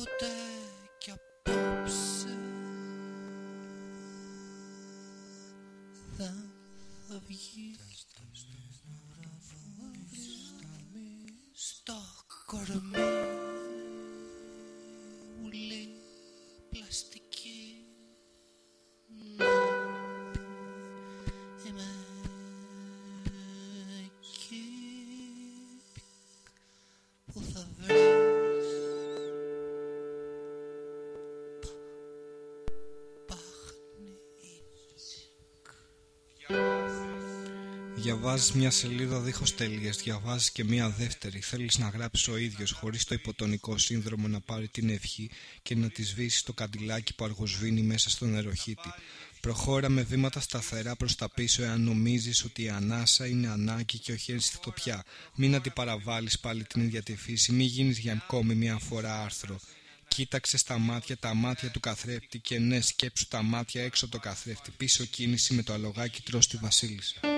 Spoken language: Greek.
Ούτε κι απόψε θα βγει στο κορμί μου λέει πλαστή. Διαβάζεις μια σελίδα δίχως τέλειες, διαβάζεις και μια δεύτερη. Θέλεις να γράψεις ο ίδιος, χωρίς το υποτονικό σύνδρομο να πάρει την ευχή και να τη σβήσει το καντιλάκι που αργοσβήνει μέσα στον νεροχύτη. Προχώρα με βήματα σταθερά προς τα πίσω εάν νομίζεις ότι η ανάσα είναι ανάγκη και όχι ενστικτοπιά. Μην αντιπαραβάλεις πάλι την ίδια τη φύση, μην γίνεις για ακόμη μια φορά άρθρο. Κοίταξε στα μάτια τα μάτια του καθρέφτη και ναι σκέψου τα μάτια έξω από το καθρέφτη. Πίσω κίνηση με το αλογάκι τρως τη βασίλισσα.